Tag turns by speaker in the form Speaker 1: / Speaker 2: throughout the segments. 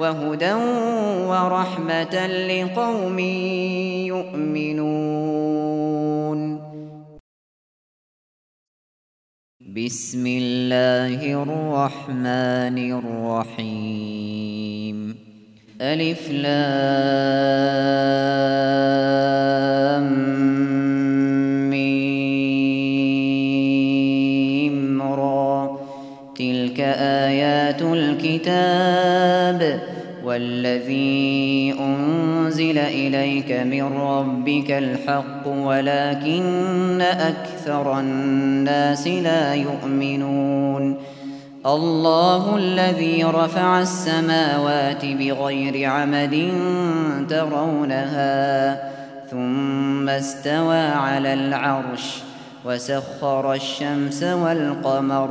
Speaker 1: وهدى ورحمة لقوم يؤمنون. بسم الله الرحمن الرحيم. ألف لام تلك آيات الكتاب والذي أنزل إليك من ربك الحق ولكن أكثر الناس لا يؤمنون. الله الذي رفع السماوات بغير عمد ترونها ثم استوى على العرش وسخر الشمس والقمر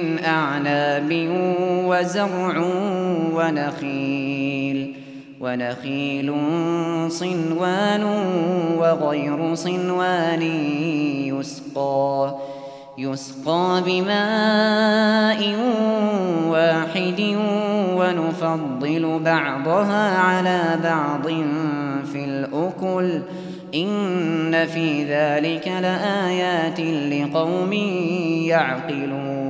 Speaker 1: من أعناب وزرع ونخيل ونخيل صنوان وغير صنوان يسقى يسقى بماء واحد ونفضل بعضها على بعض في الأكل إن في ذلك لآيات لقوم يعقلون